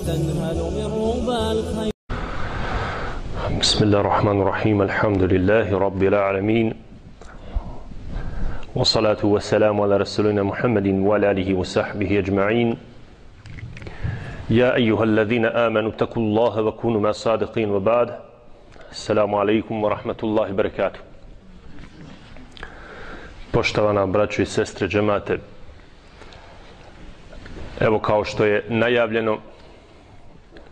وتنهل من ربى الخير. بسم الله الرحمن الرحيم. الحمد لله رب العالمين. والصلاة والسلام على رسولنا محمد وعلى آله وصحبه أجمعين. يا أيها الذين آمنوا اتقوا الله وكونوا مع الصادقين. وبعد السلام عليكم ورحمة الله وبركاته. Poštovana braćo i džemate, evo kao što je najavljeno,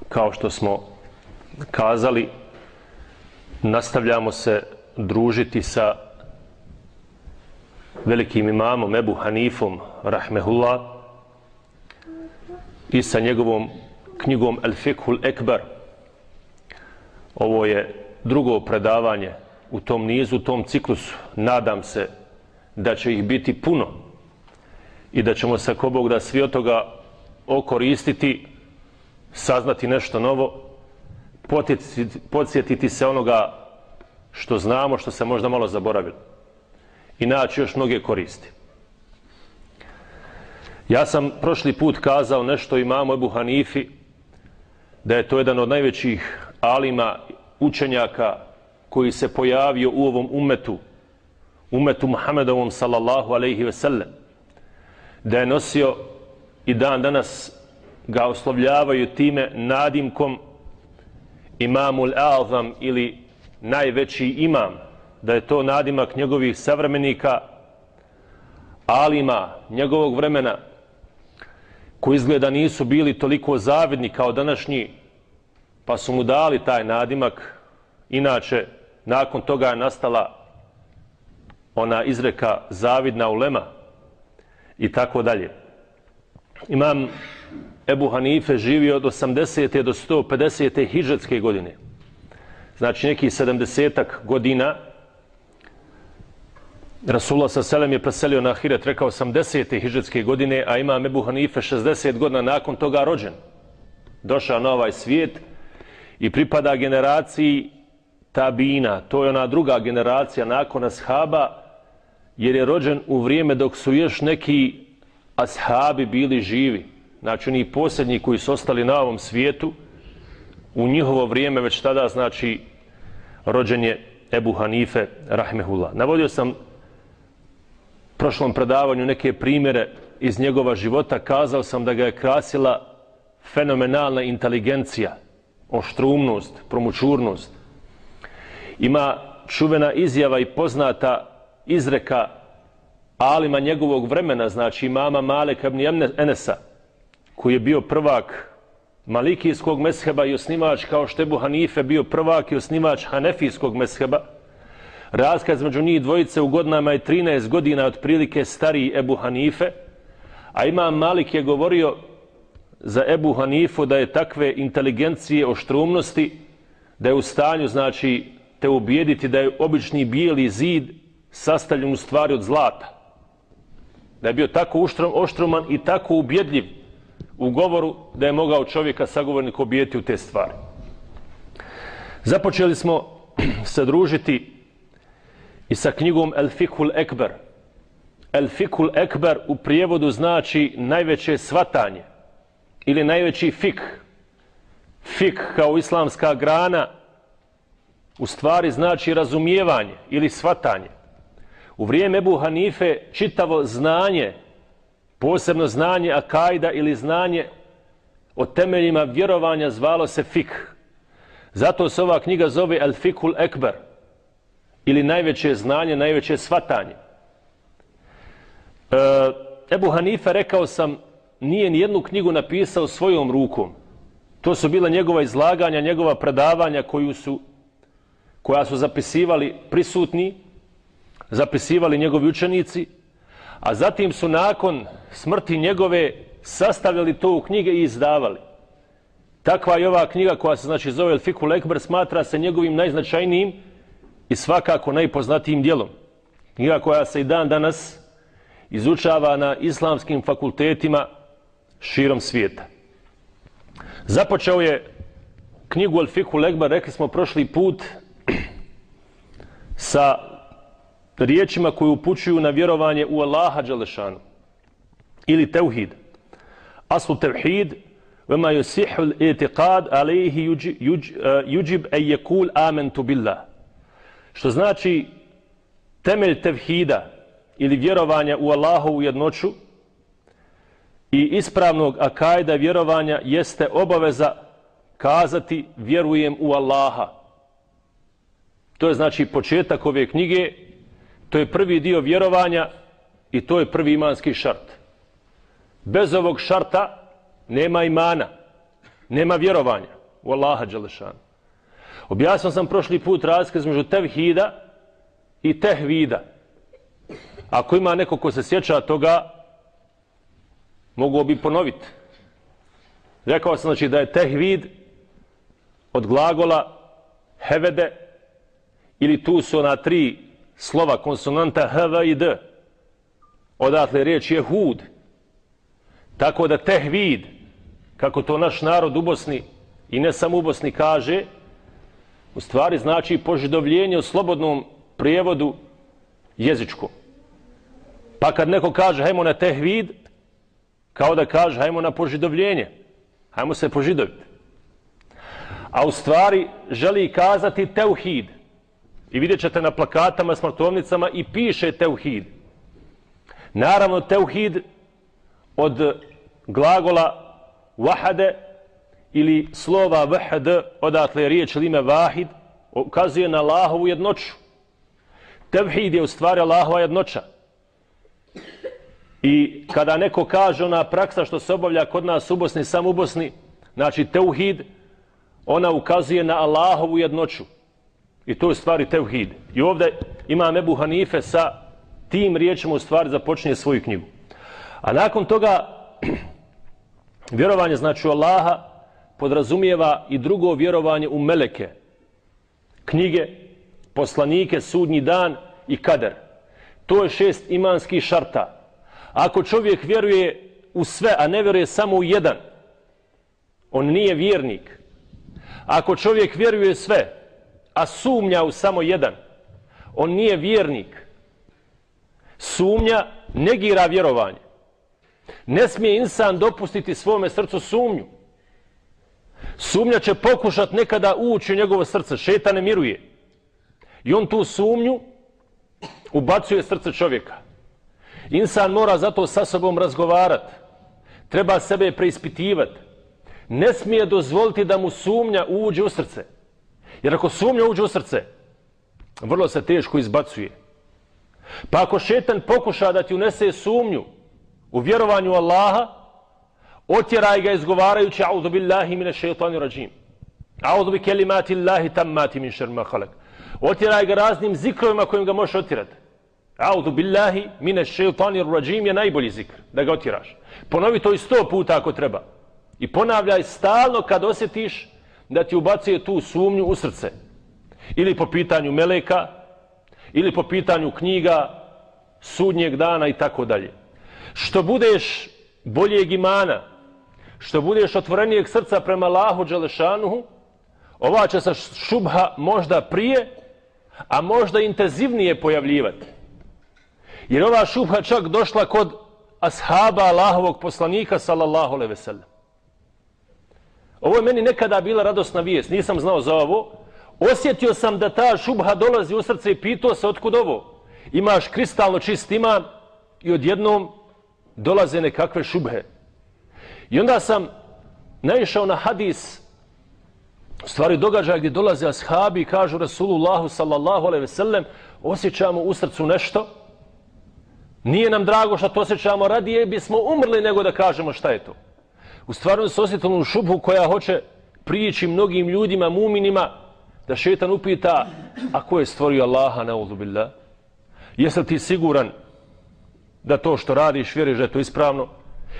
kao što smo kazali, nastavljamo se družiti sa velikim imamom Ebu Hanifom, rahmehullah, i sa njegovom knjigom El Fikhul Ekber. Ovo je drugo predavanje u tom nizu, u tom ciklusu. Nadam se da će ih biti puno i da ćemo se ko Bog da svi od toga okoristiti, saznati nešto novo, podsjetiti, se onoga što znamo, što se možda malo zaboravilo i naći još mnoge koristi. Ja sam prošli put kazao nešto imamo Ebu Hanifi, da je to jedan od najvećih alima učenjaka koji se pojavio u ovom umetu, umetu Muhammedovom sallallahu alaihi ve sellem, da je nosio i dan danas ga oslovljavaju time nadimkom imamul azam ili najveći imam, da je to nadimak njegovih savremenika, alima njegovog vremena, koji izgleda nisu bili toliko zavidni kao današnji, pa su mu dali taj nadimak. Inače, nakon toga je nastala ona izreka zavidna ulema i tako dalje. Imam Ebu Hanife živio od 80. do 150. hiđetske godine. Znači neki 70 godina Rasulullah sa selem je preselio na Ahiret, rekao 80. hiđetske godine, a imam Ebu Hanife 60 godina nakon toga rođen. Došao na ovaj svijet i pripada generaciji Tabina. To je ona druga generacija nakon Ashaba, jer je rođen u vrijeme dok su još neki Ashabi bili živi. Znači oni posljednji koji su ostali na ovom svijetu, u njihovo vrijeme već tada znači rođen je Ebu Hanife Rahmehullah. Navodio sam prošlom predavanju neke primjere iz njegova života, kazao sam da ga je krasila fenomenalna inteligencija, oštrumnost, promučurnost. Ima čuvena izjava i poznata izreka alima njegovog vremena, znači mama Malek ibn Enesa, koji je bio prvak Malikijskog mesheba i osnivač, kao što je Buhanife bio prvak i osnivač Hanefijskog mesheba, Razkaz među njih dvojice u godinama je 13 godina otprilike stariji Ebu Hanife, a Imam Malik je govorio za Ebu Hanifu da je takve inteligencije oštrumnosti, da je u stanju, znači, te ubijediti da je obični bijeli zid sastavljen u stvari od zlata. Da je bio tako uštrom, oštruman i tako ubjedljiv u govoru da je mogao čovjeka sagovornik obijeti u te stvari. Započeli smo se družiti i sa knjigom El Fikul Ekber. El Fikul Ekber u prijevodu znači najveće svatanje ili najveći fik. Fik kao islamska grana u stvari znači razumijevanje ili svatanje. U vrijeme Ebu Hanife čitavo znanje, posebno znanje akajda ili znanje o temeljima vjerovanja zvalo se fik. Zato se ova knjiga zove El Fikul Ekber – ili najveće znanje, najveće svatanje. E, Ebu Hanife, rekao sam, nije ni jednu knjigu napisao svojom rukom. To su bila njegova izlaganja, njegova predavanja koju su, koja su zapisivali prisutni, zapisivali njegovi učenici, a zatim su nakon smrti njegove sastavljali to u knjige i izdavali. Takva je ova knjiga koja se znači zove El Fikul Ekber, smatra se njegovim najznačajnijim i svakako najpoznatijim dijelom. Knjiga koja se i dan danas izučava na islamskim fakultetima širom svijeta. Započeo je knjigu El Fikul Ekber, rekli smo prošli put, sa riječima koje upućuju na vjerovanje u Allaha Đalešanu ili tevhid. Aslu tevhid vema yusihu l-etiqad alaihi eh, yujib e yekul amentu billah. Što znači temelj tevhida ili vjerovanja u Allahovu jednoću i ispravnog akajda vjerovanja jeste obaveza kazati vjerujem u Allaha. To je znači početak ove knjige to je prvi dio vjerovanja i to je prvi imanski šart. Bez ovog šarta nema imana, nema vjerovanja u Allaha Đalešanu. Objasnio sam prošli put razkaz između tevhida i tehvida. Ako ima neko ko se sjeća toga, mogu bi ponoviti. Rekao sam znači da je tehvid od glagola hevede ili tu su ona tri slova konsonanta hv i d. Odatle riječ je hud. Tako da tehvid, kako to naš narod u Bosni i ne samo u Bosni kaže, u stvari znači požidovljenje u slobodnom prijevodu jezičkom. Pa kad neko kaže hajmo na tehvid, kao da kaže hajmo na požidovljenje, hajmo se požidoviti. A u stvari želi kazati teuhid. I vidjet ćete na plakatama, smrtovnicama i piše teuhid. Naravno, teuhid od glagola wahade ili slova vahd, odatle je riječ ili ime vahid, ukazuje na Allahovu jednoću. Tevhid je u stvari Allahova jednoća. I kada neko kaže ona praksa što se obavlja kod nas u Bosni, sam u Bosni, znači teuhid, ona ukazuje na Allahovu jednoću. I to je stvari teuhid. I ovdje ima Ebu Hanife sa tim riječima u stvari započinje svoju knjigu. A nakon toga vjerovanje znači u Allaha podrazumijeva i drugo vjerovanje u meleke, knjige, poslanike, sudnji dan i kader. To je šest imanskih šarta. Ako čovjek vjeruje u sve, a ne vjeruje samo u jedan, on nije vjernik. Ako čovjek vjeruje sve, a sumnja u samo jedan, on nije vjernik. Sumnja negira vjerovanje. Ne smije insan dopustiti svome srcu sumnju. Sumnja će pokušat nekada ući u njegovo srce. Šeta ne miruje. I on tu sumnju ubacuje srce čovjeka. Insan mora zato sa sobom razgovarati. Treba sebe preispitivati. Ne smije dozvoliti da mu sumnja uđe u srce. Jer ako sumnja uđe u srce, vrlo se teško izbacuje. Pa ako šetan pokuša da ti unese sumnju u vjerovanju Allaha, otjeraj ga izgovarajući A'udhu billahi mine šeitani rađim. A'udhu bi kelimati Allahi tammati min šerma halak. Otjeraj ga raznim zikrovima kojim ga možeš otjerati. A'udhu billahi mine šeitanir rađim je najbolji zikr, da ga otjeraš. Ponovi to i sto puta ako treba. I ponavljaj stalno kad osjetiš da ti ubacuje tu sumnju u srce. Ili po pitanju meleka, ili po pitanju knjiga, sudnjeg dana i tako dalje. Što budeš boljeg imana, što budeš otvorenijeg srca prema Allahu Đelešanuhu, ova će se šubha možda prije, a možda intenzivnije pojavljivati. Jer ova šubha čak došla kod ashaba Allahovog poslanika, sallallahu alaihi ve sellem. Ovo je meni nekada bila radosna vijest, nisam znao za ovo. Osjetio sam da ta šubha dolazi u srce i pitao se otkud ovo. Imaš kristalno čist iman i odjednom dolaze nekakve šubhe. I onda sam naišao na hadis, u stvari događaja gdje dolaze ashabi i kažu Rasulullahu sallallahu alaihi ve sellem, osjećamo u srcu nešto, nije nam drago što to osjećamo, radije bismo umrli nego da kažemo šta je to. U stvarno se u šubhu koja hoće prijeći mnogim ljudima, muminima, da šetan upita, a ko je stvorio Allaha, na billah? Jesi ti siguran da to što radiš, vjeriš da je to ispravno?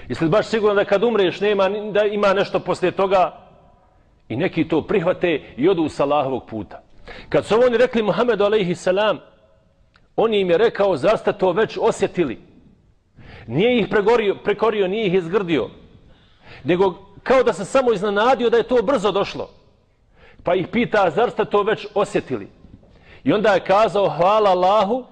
Jesi li baš siguran da kad umreš nema, da ima nešto poslije toga? I neki to prihvate i odu sa Allahovog puta. Kad su oni rekli Muhammedu alaihi salam, on im je rekao, zasta to već osjetili. Nije ih pregorio, prekorio, nije ih izgrdio. Nego kao da se samo iznenadio da je to brzo došlo. Pa ih pita, zar ste to već osjetili? I onda je kazao, hvala Allahu,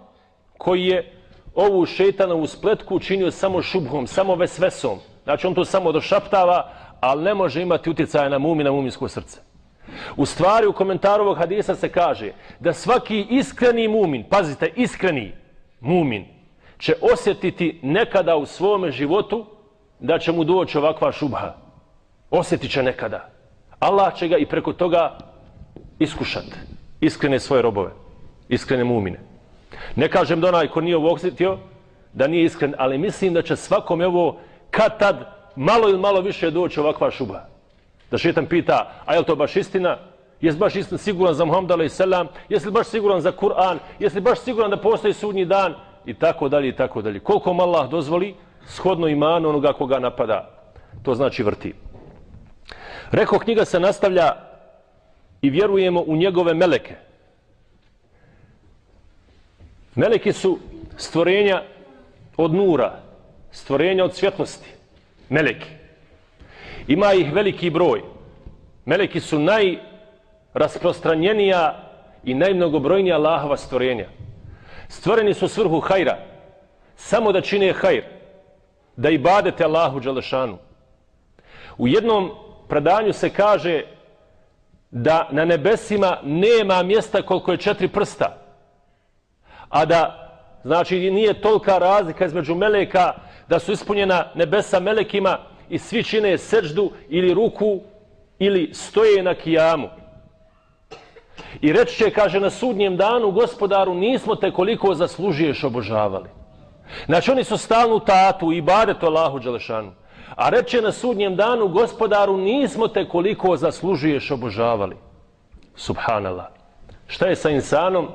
koji je ovu šetanovu spletku učinio samo šubhom, samo vesvesom. Znači on to samo došaptava, ali ne može imati utjecaja na mumina muminsko srce. U stvari, u komentaru ovog hadisa se kaže da svaki iskreni mumin, pazite, iskreni mumin, će osjetiti nekada u svome životu da će mu doći ovakva šubha. Osjetit će nekada. Allah će ga i preko toga iskušati. Iskrene svoje robove. Iskrene mumine. Ne kažem da onaj ko nije ovo osjetio, da nije iskren, ali mislim da će svakom ovo kad tad malo ili malo više doći ovakva šubha. Da šetan pita, a je to baš istina? Jesi baš istin siguran za Muhammed a.s. Jesi li baš siguran za Kur'an? Jesi li baš siguran da postoji sudnji dan? I tako dalje, i tako dalje. Koliko Allah dozvoli, shodno imanu onoga koga napada, to znači vrti. Rekao, knjiga se nastavlja i vjerujemo u njegove meleke. Meleki su stvorenja od nura, stvorenja od svjetlosti. Meleki. Ima ih veliki broj. Meleki su najrasprostranjenija i najmnogobrojnija Allahova stvorenja. Stvoreni su svrhu hajra, samo da čine hajr, da ibadete Allahu Đalešanu. U jednom predanju se kaže da na nebesima nema mjesta koliko je četiri prsta, a da znači nije tolika razlika između meleka da su ispunjena nebesa melekima i svi čine seđdu ili ruku ili stoje na kijamu. I reći će, kaže, na sudnjem danu, gospodaru, nismo te koliko zaslužiješ obožavali. Znači, oni su stalno tatu i badeto Allahu Đelešanu. A reče na sudnjem danu, gospodaru, nismo te koliko zaslužuješ obožavali. Subhanallah. Šta je sa insanom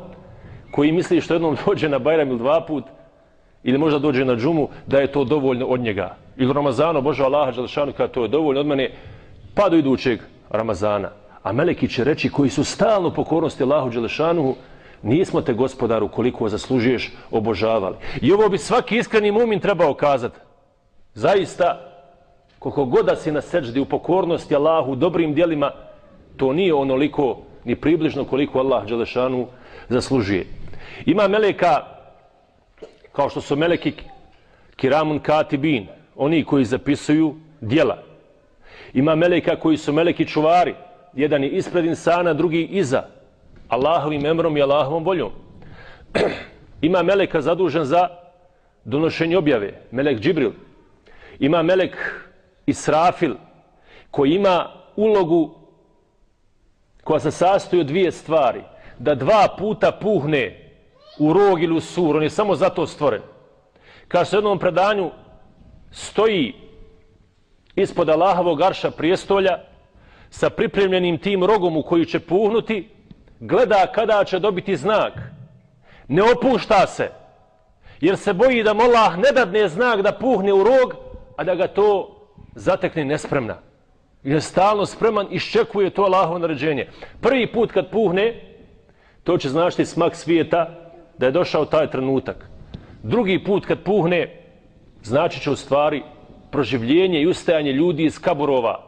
koji misli što jednom dođe na Bajram ili dva put, ili možda dođe na džumu, da je to dovoljno od njega. Ili Ramazano, Bože Allah, Đelešanu kada to je dovoljno od mene, pa do idućeg Ramazana. A Meleki će reći, koji su stalno pokornosti Allahu Đalšanu, nismo te gospodaru koliko zaslužuješ obožavali. I ovo bi svaki iskreni mumin trebao kazati. Zaista, koliko god da si na seđdi u pokornosti Allahu, dobrim dijelima, to nije onoliko ni približno koliko Allah Đelešanu zaslužuje. Ima meleka, kao što su meleki Kiramun Katibin, oni koji zapisuju dijela. Ima meleka koji su meleki čuvari, jedan je ispred insana, drugi iza. Allahovim emrom i Allahovom voljom. Ima meleka zadužen za donošenje objave, melek Džibril. Ima melek Israfil, koji ima ulogu koja se sastoji od dvije stvari. Da dva puta puhne u rog ili u sur, on je samo zato stvoren. Kao se jednom predanju stoji ispod Allahovog arša prijestolja sa pripremljenim tim rogom u koji će puhnuti, gleda kada će dobiti znak. Ne opušta se, jer se boji da Allah ne dadne znak da puhne u rog, a da ga to zatekne nespremna. Je stalno spreman i iščekuje to Allahovo naređenje. Prvi put kad puhne, to će značiti smak svijeta da je došao taj trenutak. Drugi put kad puhne, znači će u stvari proživljenje i ustajanje ljudi iz kaburova.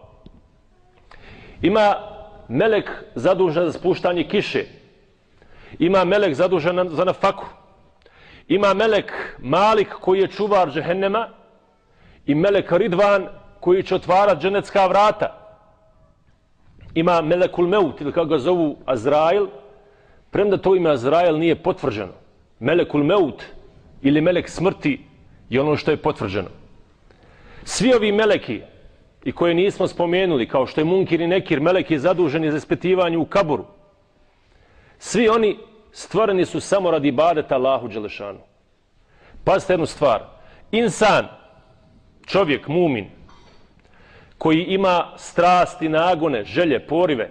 Ima melek zadužen za spuštanje kiše. Ima melek zadužen za nafaku. Ima melek Malik koji je čuvar džehennema i melek Ridvan koji će otvarati dženecka vrata. Ima melekul meut ili kako ga zovu Azrail, premda to ime Azrail nije potvrđeno. Melekul meut ili melek smrti je ono što je potvrđeno. Svi ovi meleki i koje nismo spomenuli, kao što je Munkir i Nekir, meleki zaduženi za ispitivanje u kaburu, svi oni stvoreni su samo radi badeta Allahu Đelešanu. Pazite jednu stvar. Insan, čovjek, mumin, koji ima strasti, nagone, želje, porive,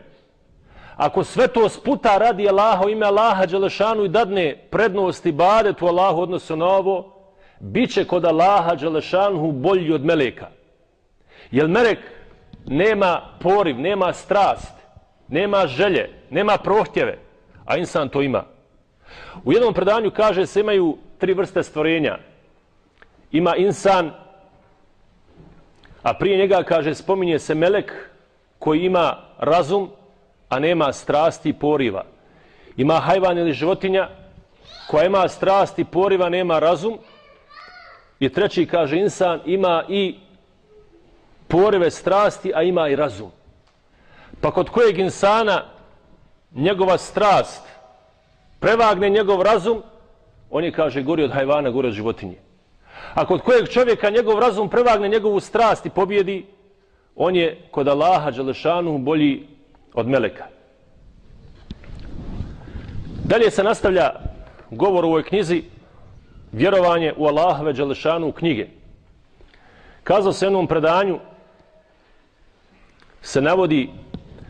ako sve to sputa radi Allaha ime Allaha Đelešanu i dadne prednosti badetu Allahu odnosno na ovo, bit će kod Allaha Đelešanu bolji od meleka. Jer melek nema poriv, nema strast, nema želje, nema prohtjeve, a insan to ima. U jednom predanju kaže se imaju tri vrste stvorenja. Ima insan, a prije njega kaže spominje se melek koji ima razum, a nema strasti i poriva. Ima hajvan ili životinja koja ima strasti i poriva, nema razum. I treći kaže insan ima i poreve strasti, a ima i razum. Pa kod kojeg insana njegova strast prevagne njegov razum, on je, kaže, gori od hajvana, gori od životinje. A kod kojeg čovjeka njegov razum prevagne njegovu strast i pobjedi, on je kod Allaha Đelešanu bolji od Meleka. Dalje se nastavlja govor u ovoj knjizi vjerovanje u Allahove Đelešanu u knjige. Kazao se jednom predanju se navodi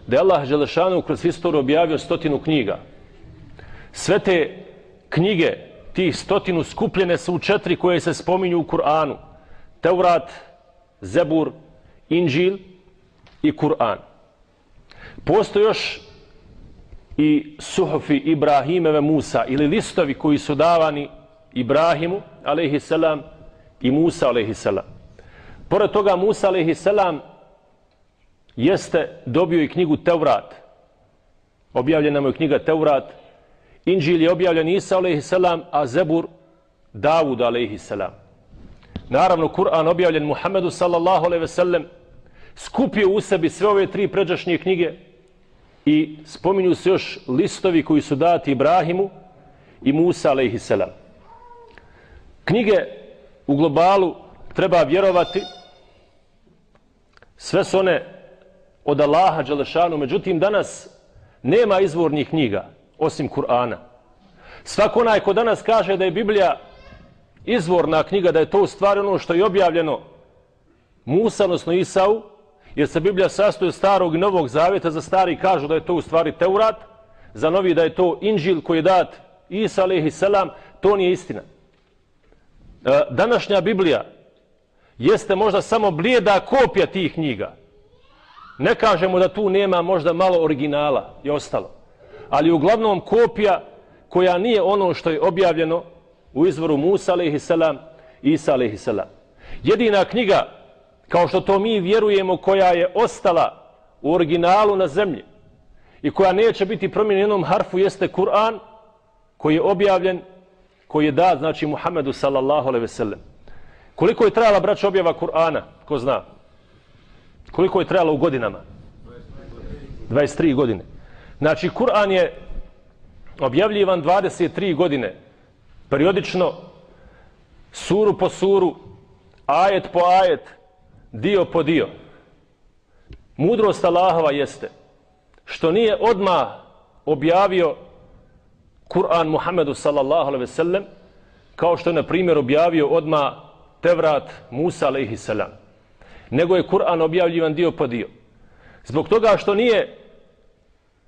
da je Allah Želešanu kroz historiju objavio stotinu knjiga. Sve te knjige, tih stotinu skupljene su u četiri koje se spominju u Kur'anu. Teurat, Zebur, Inđil i Kur'an. Postoje još i suhofi Ibrahimeve Musa ili listovi koji su davani Ibrahimu, alaihissalam, i Musa, alaihissalam. Pored toga, Musa, alaihissalam, jeste dobio i knjigu Teurat. Objavljena mu je knjiga Teurat. Inđil je objavljen Isa, a.s. a Zebur, Davud, a.s. Naravno, Kur'an objavljen Muhammedu, sallallahu alaihi ve sellem, skupio u sebi sve ove tri pređašnje knjige i spominju se još listovi koji su dati Ibrahimu i Musa a.s. Knjige u globalu treba vjerovati sve su one od Allaha Đelešanu, međutim danas nema izvornih knjiga osim Kur'ana. Svako onaj ko danas kaže da je Biblija izvorna knjiga, da je to u stvari ono što je objavljeno Musa, odnosno Isau, jer se Biblija sastoji od starog i novog zavjeta, za stari kažu da je to u stvari Teurat, za novi da je to Inđil koji je dat Isa alaihi salam, to nije istina. E, današnja Biblija jeste možda samo blijeda kopija tih knjiga. Ne kažemo da tu nema možda malo originala i ostalo. Ali uglavnom kopija koja nije ono što je objavljeno u izvoru Musa a.s. i Isa a.s. Jedina knjiga kao što to mi vjerujemo koja je ostala u originalu na zemlji i koja neće biti promjenjena jednom harfu jeste Kur'an koji je objavljen koji je dat znači Muhammedu sallallahu alejhi. Koliko je trajala braća objava Kur'ana? Ko zna? Koliko je trajalo u godinama? 23 godine. Znači Kur'an je objavljivan 23 godine. Periodično suru po suru, ajet po ajet, dio po dio. Mudrost Allahova jeste što nije odma objavio Kur'an Muhammedu sallallahu alaihi sellem kao što je na primjer objavio odma Tevrat Musa alaihi sallam. Nego je Kur'an objavljivan dio po dio. Zbog toga što nije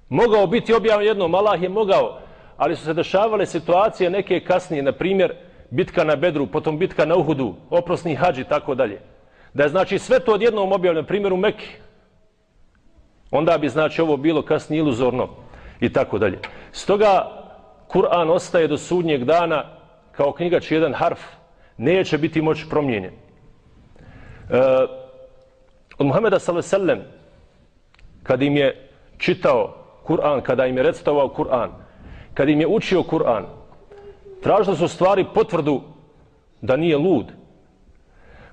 mogao biti objavljen jednom, Allah je mogao, ali su se dešavale situacije neke kasnije, na primjer bitka na Bedru, potom bitka na Uhudu, oprosni hađi, tako dalje da je znači sve to odjednom objavljeno, primjer u Mekki, onda bi znači ovo bilo kasnije iluzorno i tako dalje. Stoga Kur'an ostaje do sudnjeg dana kao knjiga čiji jedan harf neće biti moć promijenjen. E, od Muhammeda s.a.v. kad im je čitao Kur'an, kada im je recitovao Kur'an, kad im je učio Kur'an, tražili su stvari potvrdu da nije lud,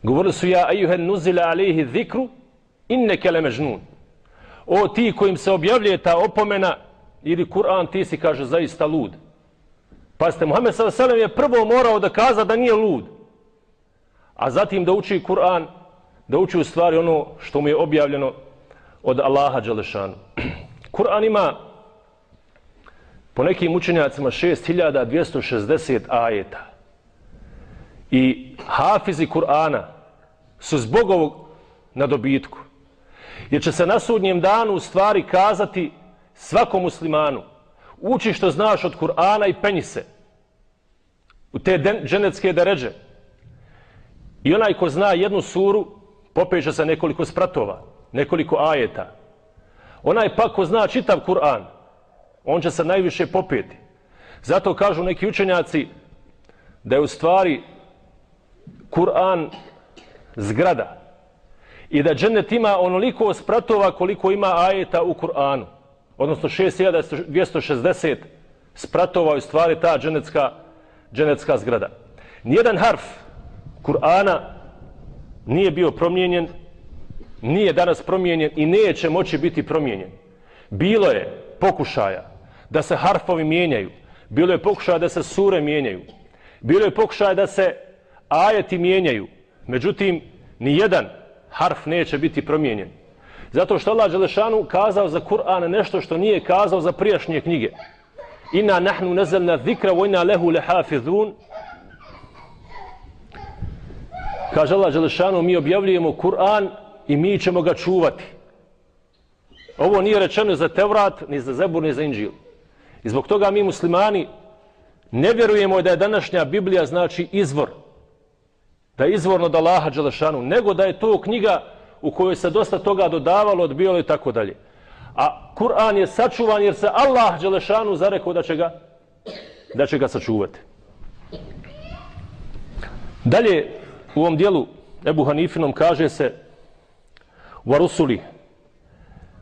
Govorili su ja ejuhen nuzila alihi zikru inne le mežnun. O ti kojim se objavljuje ta opomena ili Kur'an ti si kaže zaista lud. Pazite, Muhammed s.a.v. je prvo morao da kaza da nije lud. A zatim da uči Kur'an, da uči u stvari ono što mu je objavljeno od Allaha Đalešanu. Kur'an ima po nekim učenjacima 6260 ajeta. I hafizi Kur'ana su zbog ovog na dobitku. Jer će se na sudnjem danu u stvari kazati svakom muslimanu uči što znaš od Kur'ana i penji se u te dženecke deređe. I onaj ko zna jednu suru popeže se nekoliko spratova, nekoliko ajeta. Onaj pa ko zna čitav Kur'an, on će se najviše popeti. Zato kažu neki učenjaci da je u stvari Kur'an zgrada i da džennet ima onoliko spratova koliko ima ajeta u Kur'anu. Odnosno 6260 spratova u stvari ta dženecka, dženecka zgrada. Nijedan harf Kur'ana nije bio promijenjen nije danas promijenjen i neće moći biti promijenjen. Bilo je pokušaja da se harfovi mijenjaju, bilo je pokušaja da se sure mijenjaju, bilo je pokušaja da se ajeti mijenjaju, međutim, ni jedan harf neće biti promijenjen. Zato što Allah Đelešanu kazao za Kur'an nešto što nije kazao za prijašnje knjige. Inna nahnu nazalna zikra wa inna lehu lehafizun. Kaže Allah Želešanu, mi objavljujemo Kur'an i mi ćemo ga čuvati. Ovo nije rečeno za Tevrat, ni za Zebur, ni za Inđil. I zbog toga mi muslimani ne vjerujemo da je današnja Biblija znači izvor. Da je izvorno da Allaha Đelešanu, nego da je to knjiga u kojoj se dosta toga dodavalo, odbijalo i tako dalje. A Kur'an je sačuvan jer se Allah Đelešanu zarekao da će ga, da će ga sačuvati. Dalje, u ovom dijelu Ebu Hanifinom kaže se u Arusuli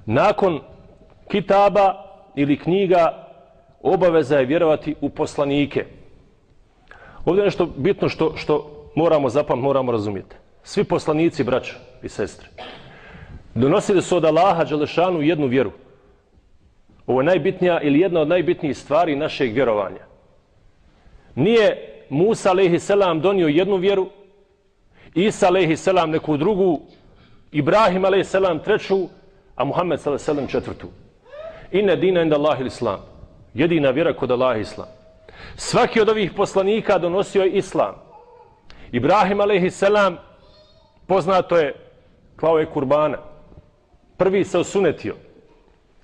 nakon kitaba ili knjiga obaveza je vjerovati u poslanike. Ovdje je nešto bitno što, što moramo zapam, moramo razumjeti. Svi poslanici, braća i sestre, donosili su od Allaha Đelešanu jednu vjeru. Ovo je najbitnija ili jedna od najbitnijih stvari našeg vjerovanja. Nije Musa a.s. donio jednu vjeru, Isa a.s. neku drugu, Ibrahim a.s. treću, a Muhammed a.s. četvrtu. Inna dina inda Allah islam. Jedina vjera kod Allah islam. Svaki od ovih poslanika donosio je islam. Ibrahim a.s. poznato je klao je kurbana. Prvi se osunetio.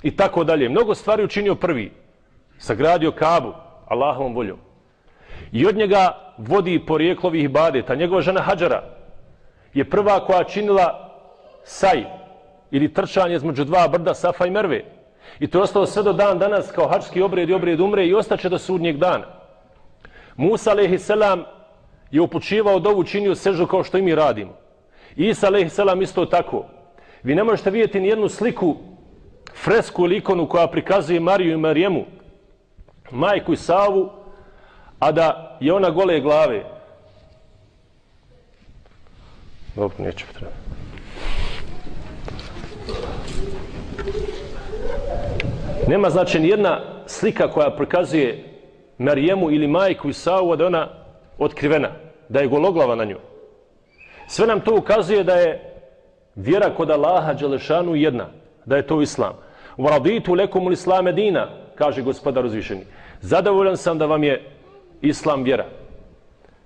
I tako dalje. Mnogo stvari učinio prvi. Sagradio kabu Allahovom voljom. I od njega vodi porijeklovi ibadeta. Njegova žena Hadžara je prva koja činila saj ili trčanje između dva brda Safa i Merve. I to je ostalo sve do dan danas kao hačski obred i obred umre i ostaće do sudnjeg dana. Musa a.s. je upućivao dovu činio sežu kao što i mi radimo. Isa a.s. isto tako. Vi ne možete vidjeti ni jednu sliku, fresku ili ikonu koja prikazuje Mariju i Marijemu, majku i Savu, a da je ona gole glave. Dobro, neće potrebno. Nema znači ni jedna slika koja prikazuje Marijemu ili majku i da ona otkrivena, da je gologlava na nju. Sve nam to ukazuje da je vjera kod Allaha Đelešanu jedna, da je to islam. U raditu lekum islame dina, kaže gospodar uzvišeni. Zadovoljan sam da vam je islam vjera.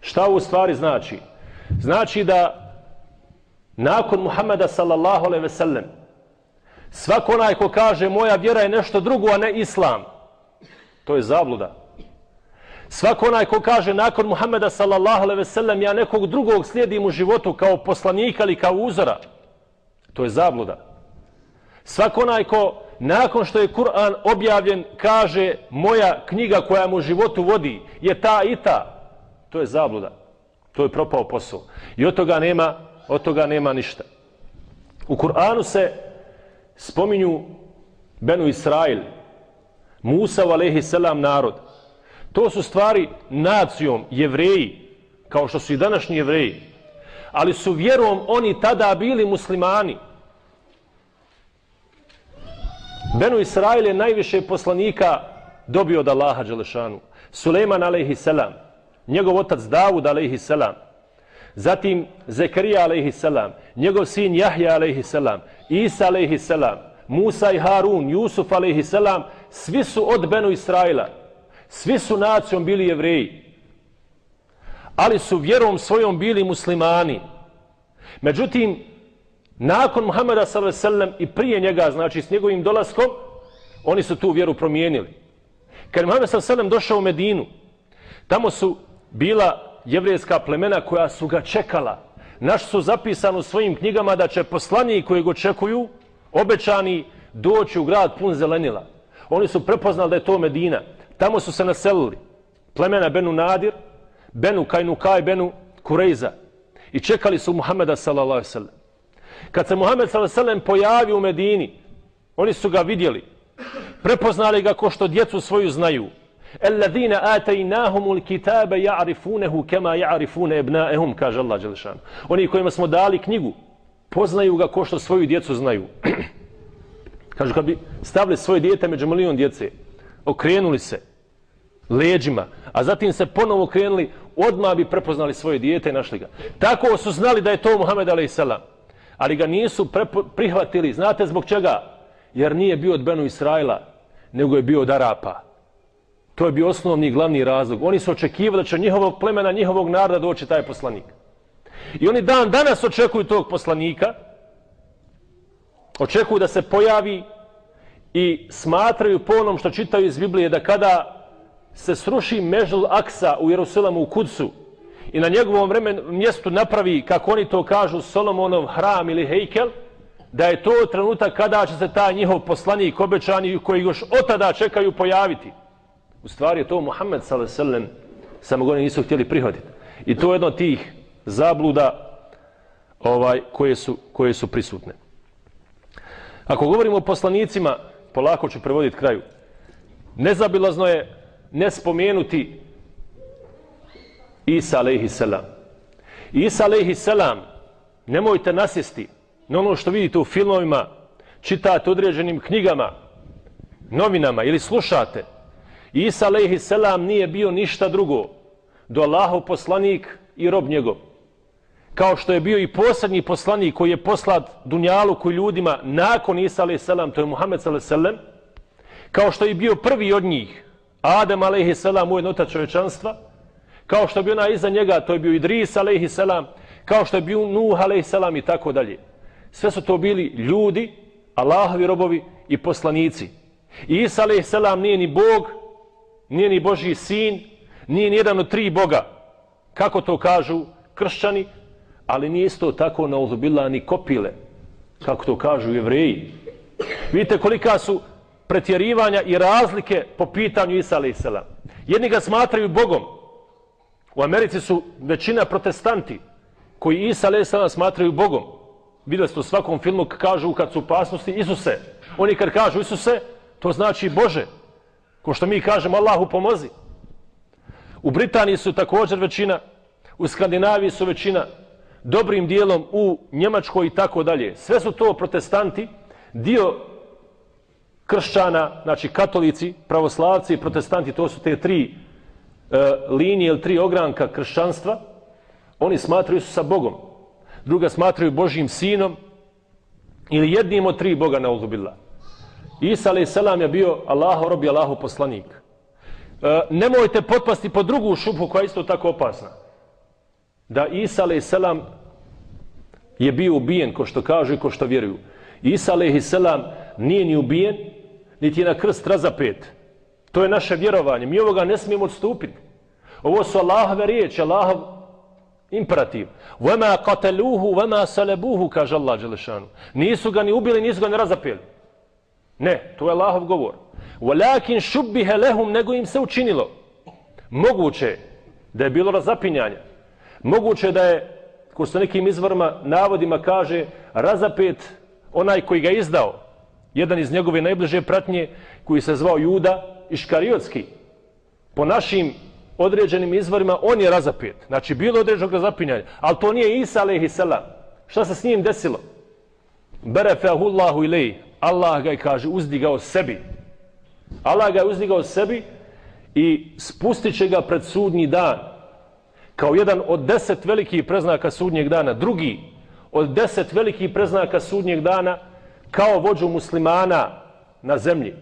Šta u stvari znači? Znači da nakon Muhammeda sallallahu alaihi ve sellem svako onaj ko kaže moja vjera je nešto drugo, a ne islam, to je zabluda. Svako onaj ko kaže nakon Muhammeda sallallahu alaihi ve sellem ja nekog drugog slijedim u životu kao poslanika ili kao uzora, to je zabluda. Svako onaj ko nakon što je Kur'an objavljen kaže moja knjiga koja mu životu vodi je ta i ta, to je zabluda. To je propao posao. I od toga nema, od toga nema ništa. U Kur'anu se spominju Benu Israil, Musa alaihi selam narod. To su stvari nacijom, jevreji, kao što su i današnji jevreji. Ali su vjerom oni tada bili muslimani. Benu Israil je najviše poslanika dobio od Allaha Đelešanu. Suleiman alaihi selam, njegov otac Davud alaihi selam, zatim Zekarija a.s. selam, njegov sin Jahja a.s. selam, Isa a.s. selam, Musa i Harun, Jusuf a.s. selam, svi su od Benu Israila. Svi su nacijom bili jevreji. Ali su vjerom svojom bili muslimani. Međutim, nakon Muhammeda s.a.v. i prije njega, znači s njegovim dolaskom, oni su tu vjeru promijenili. Kad je Muhammed s.a.v. došao u Medinu, tamo su bila jevrijska plemena koja su ga čekala. Naš su zapisan u svojim knjigama da će poslaniji koji go čekuju, obećani, doći u grad pun zelenila. Oni su prepoznali da je to Medina. Tamo su se naselili plemena Benu Nadir, Benu Kajnukaj, i Benu Kurejza. I čekali su Muhammeda s.a.v. Kad se Muhammed s.a.v. pojavio u Medini, oni su ga vidjeli. Prepoznali ga ko što djecu svoju znaju. Alladhina atainahumul kitaba ya'rifunahu kama ya'rifuna ibna'ahum kaže Allah dželle Oni kojima smo dali knjigu Poznaju ga ko što svoju djecu znaju. Kažu, kad bi stavili svoje dijete među milion djece, okrenuli se leđima, a zatim se ponovo okrenuli, odmah bi prepoznali svoje dijete i našli ga. Tako su znali da je to Muhammed a.s. Ali ga nisu prihvatili. Znate zbog čega? Jer nije bio od Benu Israila, nego je bio od Arapa. To je bio osnovni i glavni razlog. Oni su očekivali da će njihovog plemena, njihovog naroda doći taj poslanik. I oni dan danas očekuju tog poslanika, očekuju da se pojavi i smatraju po onom što čitaju iz Biblije da kada se sruši Mežul Aksa u Jerusalimu u Kudsu i na njegovom vremen, mjestu napravi, kako oni to kažu, Solomonov hram ili hejkel, da je to trenutak kada će se taj njihov poslanik obećani koji još od tada čekaju pojaviti. U stvari je to Muhammed s.a.v. samo ga nisu htjeli prihvatiti. I to je jedno od tih zabluda ovaj koje su, koje su prisutne. Ako govorimo o poslanicima, polako ću prevoditi kraju. Nezabilazno je ne spomenuti Isa alaihi salam. Isa alaihi salam, nemojte nasjesti na ono što vidite u filmovima, čitate određenim knjigama, novinama ili slušate. Isa alaihi selam nije bio ništa drugo do Allahov poslanik i rob njegov kao što je bio i posljednji poslanik koji je poslat Dunjalu koji ljudima nakon Isa a.s. to je Muhammed a.s. kao što je bio prvi od njih Adem a.s. moj nota čovječanstva, kao što je bio ona iza njega to je bio Idris a.s. kao što je bio Nuh a.s. i tako dalje sve su to bili ljudi Allahovi robovi i poslanici I Isa selam nije ni Bog nije ni Božji sin nije ni jedan od tri Boga kako to kažu kršćani ali nije isto tako na uzubila ni kopile, kako to kažu jevreji. Vidite kolika su pretjerivanja i razlike po pitanju Isa a.s. Jedni ga smatraju Bogom. U Americi su većina protestanti koji Isa a.s. smatraju Bogom. Vidjeli ste u svakom filmu kažu kad su opasnosti Isuse. Oni kad kažu Isuse, to znači Bože. Ko što mi kažemo Allahu pomozi. U Britaniji su također većina, u Skandinaviji su većina, dobrim dijelom u Njemačkoj i tako dalje. Sve su to protestanti, dio kršćana, znači katolici, pravoslavci i protestanti, to su te tri e, linije ili tri ogranka kršćanstva, oni smatraju su sa Bogom. Druga smatraju Božjim sinom ili jednim od tri Boga na uzubillah. Isa a.s. je bio Allahu robi, Allaho poslanik. E, nemojte potpasti po drugu šupu koja je isto tako opasna da Isa a.s. je bio ubijen, ko što kažu i ko što vjeruju. Isa a.s. nije ni ubijen, niti je na krst razapet. To je naše vjerovanje. Mi ovoga ne smijemo odstupiti. Ovo su Allahove riječi, Allahov imperativ. Vema kateluhu, vema salebuhu, kaže Allah Đelešanu. Nisu ga ni ubili, nisu ga ni razapeli. Ne, to je Allahov govor. Walakin shubbiha lahum nego im se učinilo. Moguće da je bilo razapinjanja. Moguće da je, ko se nekim izvorima, navodima kaže, razapet onaj koji ga izdao, jedan iz njegove najbliže pratnje, koji se zvao Juda Iškariotski. Po našim određenim izvorima, on je razapet. Znači, bilo određenog razapinjanja. Ali to nije Isa, alaihi salam. Šta se s njim desilo? Bere feahullahu. Allah ga je, kaže, uzdigao sebi. Allah ga je uzdigao sebi i spustit će ga pred sudnji dan kao jedan od deset velikih preznaka sudnjeg dana, drugi od deset velikih preznaka sudnjeg dana kao vođu muslimana na zemlji.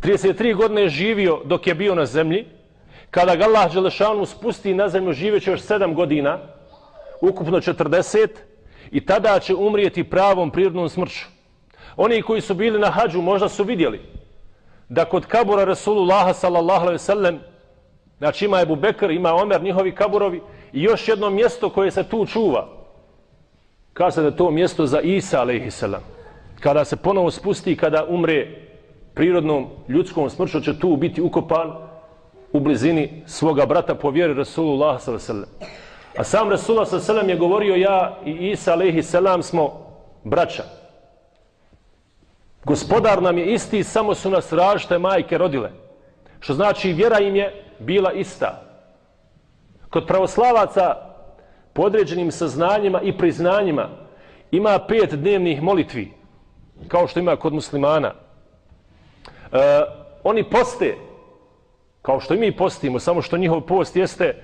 33 godine je živio dok je bio na zemlji. Kada ga Allah Đelešanu spusti na zemlju, živeće još 7 godina, ukupno 40, i tada će umrijeti pravom prirodnom smrću. Oni koji su bili na hađu možda su vidjeli da kod kabura Rasulullaha sallallahu alaihi sallam Znači ima Ebu Bekr, ima Omer, njihovi kaburovi i još jedno mjesto koje se tu čuva. Kaže se da to mjesto za Isa, alaihissalam. Kada se ponovo spusti, kada umre prirodnom ljudskom smrću, će tu biti ukopan u blizini svoga brata po vjeri Rasulullah sallam. A sam Rasulullah sallallahu alaihi sallam je govorio ja i Isa, alaihissalam, smo braća. Gospodar nam je isti, samo su nas različite majke rodile. Što znači vjera im je bila ista. Kod pravoslavaca po određenim saznanjima i priznanjima ima pet dnevnih molitvi, kao što ima kod muslimana. E, oni poste, kao što i mi postimo, samo što njihov post jeste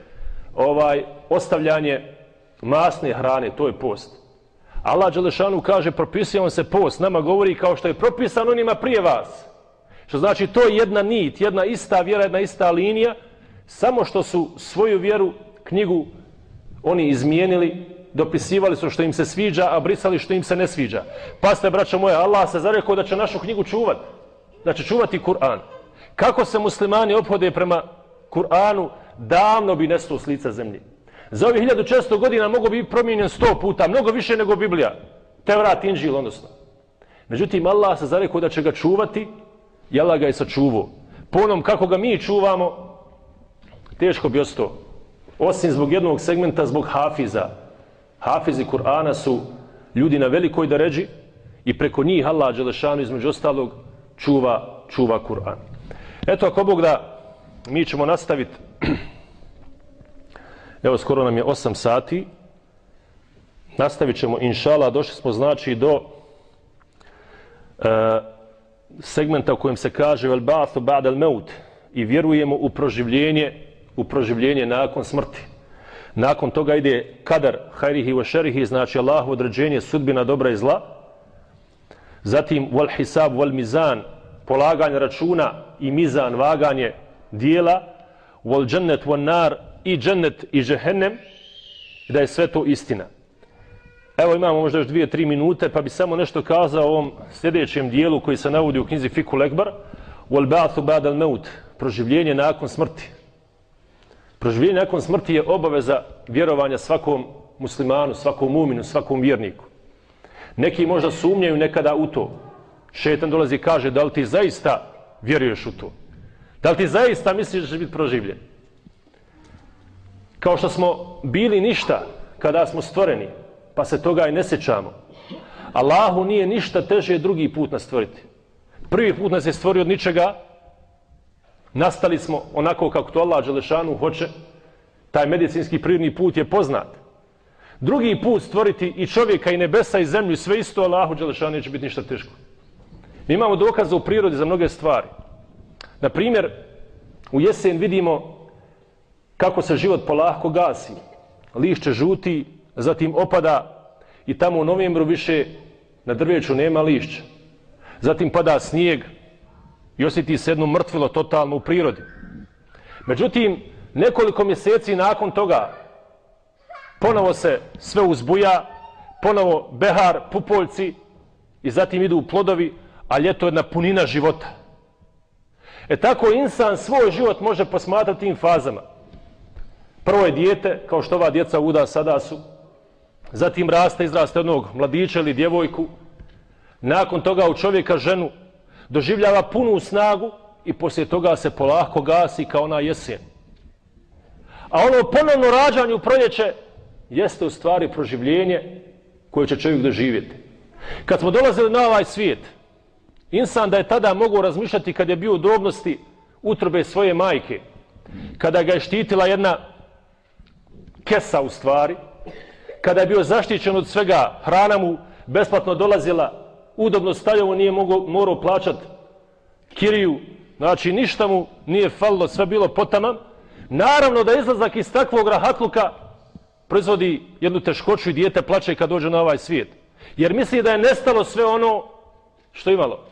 ovaj ostavljanje masne hrane, to je post. Allah Đelešanu kaže, propisuje on se post, nama govori kao što je propisan onima prije vas. Što znači, to je jedna nit, jedna ista vjera, jedna ista linija, samo što su svoju vjeru, knjigu, oni izmijenili, dopisivali su što im se sviđa, a brisali što im se ne sviđa. Pa ste, braćo moje, Allah se zarekao da će našu knjigu čuvat, da će čuvati Kur'an. Kako se muslimani obhode prema Kur'anu, davno bi nestao s lica zemlje. Za ovih 1600 godina mogo bi promijenjen 100 puta, mnogo više nego Biblija. Tevrat, Inđil, odnosno. Međutim, Allah se zarekao da će ga čuvati i Allah ga je sačuvao. Po onom kako ga mi čuvamo, teško bi ostao. Osim zbog jednog segmenta, zbog hafiza. Hafizi Kur'ana su ljudi na velikoj daređi i preko njih Allah Đelešanu između ostalog čuva, čuva Kur'an. Eto, ako Bog da, mi ćemo nastaviti Evo, skoro nam je 8 sati. Nastavit ćemo, inšala, došli smo znači do e, segmenta u kojem se kaže vel ba'thu ba'da al-maut i vjerujemo u proživljenje u proživljenje nakon smrti. Nakon toga ide kadar hajrihi wa šerihi, znači Allahu određenje sudbina dobra i zla. Zatim wal hisab wal mizan, polaganje računa i mizan, vaganje dijela. Wal džennet wal nar, i džennet i žehennem, da je sve to istina. Evo imamo možda još dvije, tri minute, pa bi samo nešto kazao o ovom sljedećem dijelu koji se navodi u knjizi Fiku Lekbar, Wal ba'thu ba'da al-maut, proživljenje nakon smrti. Proživljenje nakon smrti je obaveza vjerovanja svakom muslimanu, svakom muminu, svakom vjerniku. Neki možda sumnjaju nekada u to. Šetan dolazi i kaže da li ti zaista vjeruješ u to? Da li ti zaista misliš da će biti proživljen? Kao što smo bili ništa kada smo stvoreni, pa se toga i ne sećamo. Allahu nije ništa teže drugi put nas stvoriti. Prvi put nas je stvorio od ničega, nastali smo onako kako to Allah Đelešanu hoće, taj medicinski prirodni put je poznat. Drugi put stvoriti i čovjeka i nebesa i zemlju, sve isto Allahu Đelešanu neće biti ništa teško. Mi imamo dokaze u prirodi za mnoge stvari. Na primjer, u jesen vidimo kako se život polahko gasi. Lišće žuti, zatim opada i tamo u novembru više na drveću nema lišća. Zatim pada snijeg i osjeti se jedno mrtvilo totalno u prirodi. Međutim, nekoliko mjeseci nakon toga ponovo se sve uzbuja, ponovo behar, pupoljci i zatim idu plodovi, a ljeto je jedna punina života. E tako insan svoj život može posmatrati tim fazama. Prvo je dijete, kao što ova djeca uda sada su. Zatim raste, izraste jednog mladića ili djevojku. Nakon toga u čovjeka ženu doživljava punu snagu i poslije toga se polako gasi kao na jesen. A ono ponovno rađanje u proljeće jeste u stvari proživljenje koje će čovjek doživjeti. Kad smo dolazili na ovaj svijet, insan da je tada mogao razmišljati kad je bio u drobnosti utrobe svoje majke, kada ga je štitila jedna kesa u stvari, kada je bio zaštićen od svega, hrana mu besplatno dolazila, udobno stajao, nije mogo, morao plaćat kiriju, znači ništa mu nije falilo, sve bilo potama. Naravno da izlazak iz takvog rahatluka proizvodi jednu teškoću i dijete plaće kad dođe na ovaj svijet. Jer misli da je nestalo sve ono što imalo.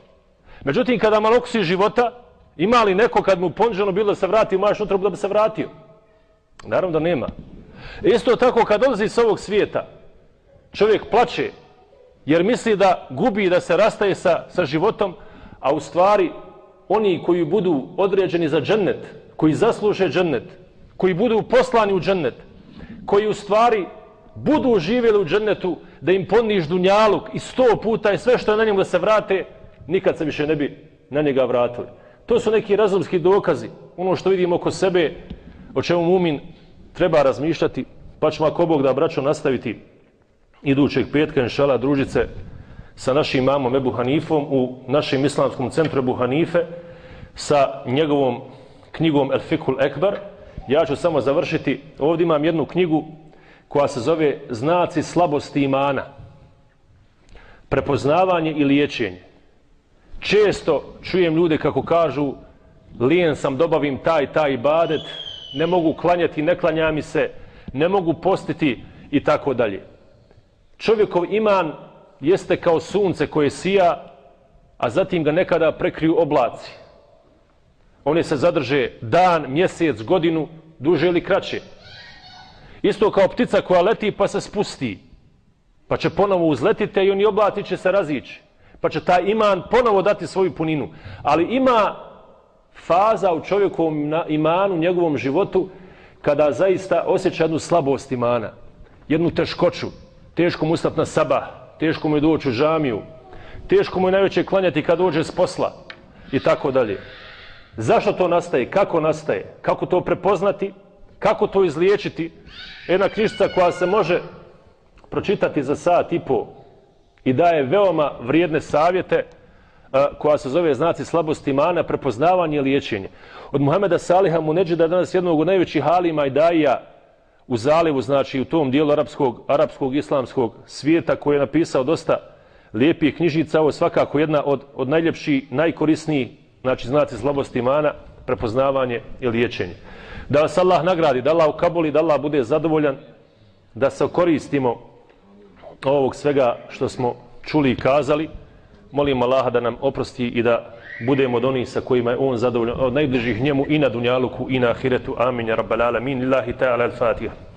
Međutim, kada malo života, ima li neko kad mu ponđeno bilo da se vrati, imaš utrobu da bi se vratio? Naravno da nema. Isto tako kad dolazi s ovog svijeta, čovjek plače jer misli da gubi da se rastaje sa, sa životom, a u stvari oni koji budu određeni za džennet, koji zasluže džennet, koji budu poslani u džennet, koji u stvari budu živjeli u džennetu, da im poniš dunjaluk i sto puta i sve što je na njemu da se vrate, nikad se više ne bi na njega vratili. To su neki razumski dokazi. Ono što vidimo oko sebe, o čemu mumin treba razmišljati, pa ćemo ako Bog da braćo nastaviti idućeg petka, inšala, družice sa našim mamom Ebu Hanifom u našem islamskom centru Ebu Hanife sa njegovom knjigom El Fikul Ekbar. Ja ću samo završiti, ovdje imam jednu knjigu koja se zove Znaci slabosti imana. prepoznavanje i liječenje. Često čujem ljude kako kažu lijen sam, dobavim taj, taj ibadet, ne mogu klanjati, ne klanja mi se, ne mogu postiti i tako dalje. Čovjekov iman jeste kao sunce koje sija, a zatim ga nekada prekriju oblaci. One se zadrže dan, mjesec, godinu, duže ili kraće. Isto kao ptica koja leti pa se spusti, pa će ponovo uzletiti i oni oblati će se razići. Pa će taj iman ponovo dati svoju puninu. Ali ima faza u čovjekovom imanu, njegovom životu, kada zaista osjeća jednu slabost imana, jednu teškoću, teško mu ustati na sabah, teško mu je doći u žamiju, teško mu je najveće klanjati kad dođe s posla i tako dalje. Zašto to nastaje? Kako nastaje? Kako to prepoznati? Kako to izliječiti? Jedna knjižica koja se može pročitati za sat i po i daje veoma vrijedne savjete koja se zove znaci slabosti imana, prepoznavanje i liječenje. Od Muhameda Saliha Muneđida neđe da danas jednog od najvećih halima i daija u zalivu, znači u tom dijelu arapskog, arapskog islamskog svijeta koji je napisao dosta lijepih knjižica, ovo je svakako jedna od, od najljepših, najkorisnijih, znači znaci slabosti imana, prepoznavanje i liječenje. Da vas Allah nagradi, da Allah ukaboli, da Allah bude zadovoljan, da se koristimo ovog svega što smo čuli i kazali. Molim Allaha da nam oprosti i da budemo od onih sa kojima je on zadovoljan, od najbližih njemu i na Dunjaluku i na Ahiretu. Amin, ja rabbal alamin, illahi ta'ala al-Fatiha.